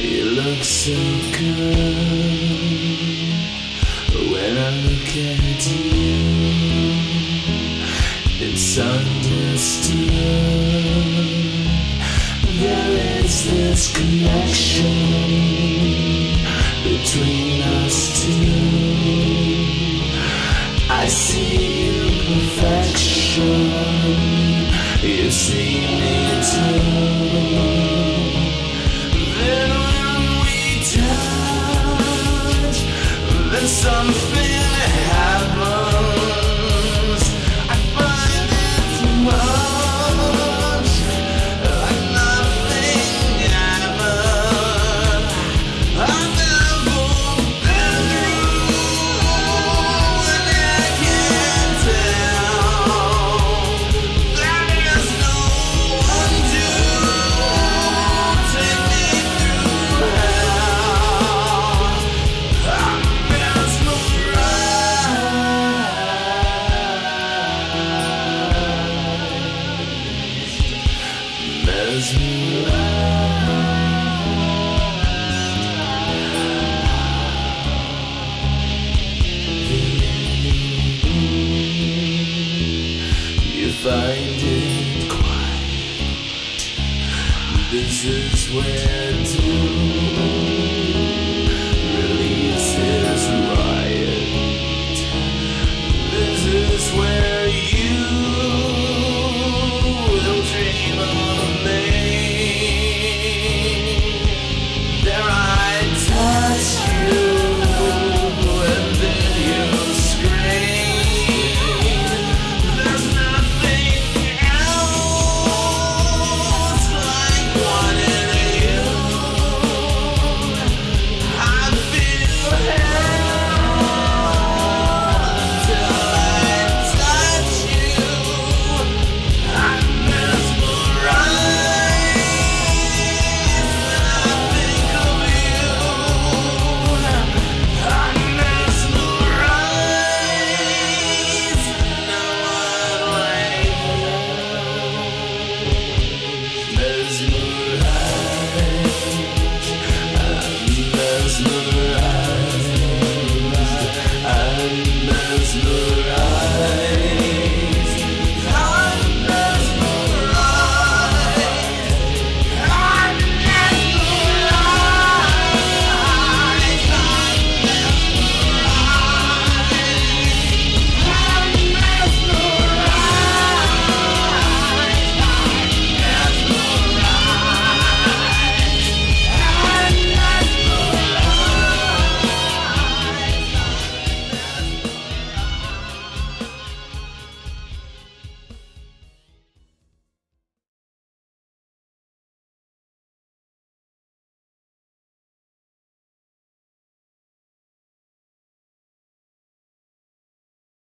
you look so good when I look at you. It's understood there is this connection between us two. I see you perfection. You see This is where to